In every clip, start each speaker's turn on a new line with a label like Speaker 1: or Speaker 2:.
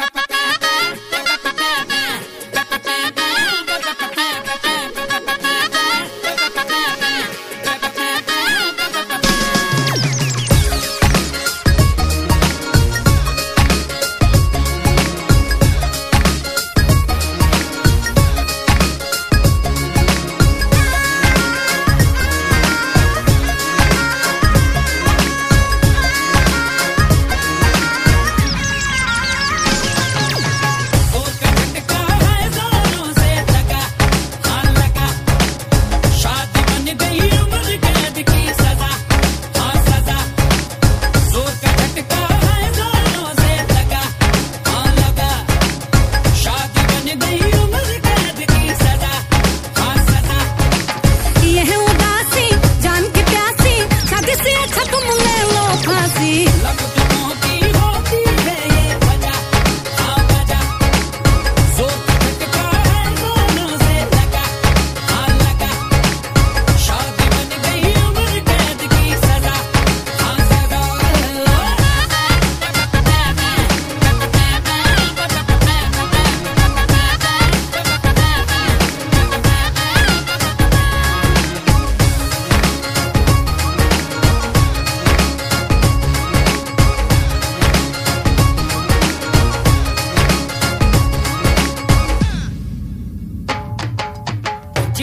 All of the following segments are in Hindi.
Speaker 1: Pa, pa, pa.
Speaker 2: you, baby.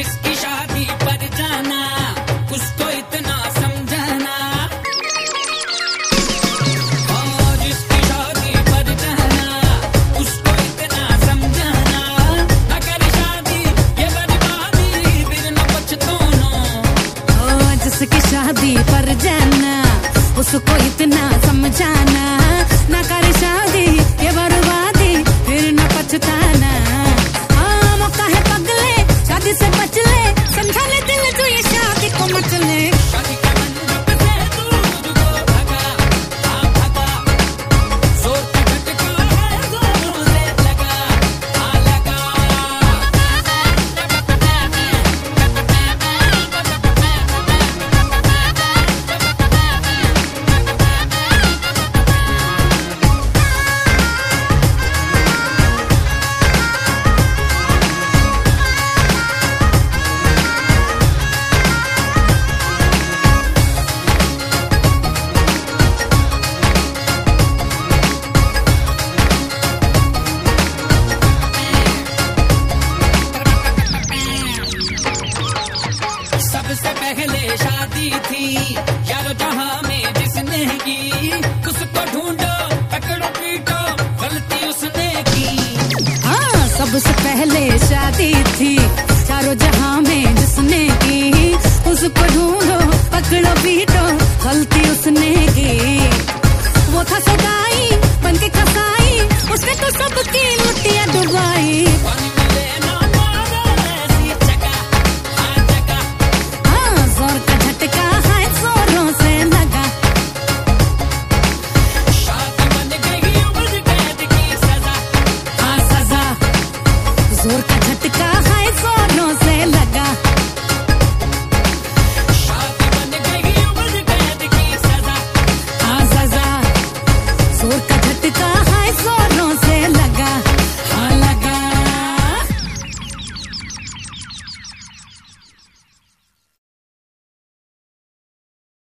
Speaker 2: उसको थी यारो जिसने की, उसको ढूंढो, पकड़ो, पीटो, गलती उसने की।
Speaker 1: हाँ सबसे पहले शादी थी, चारों जहाँ में जिसने की, उसको ढूंढो, पकड़ो, पीटो। The
Speaker 2: caso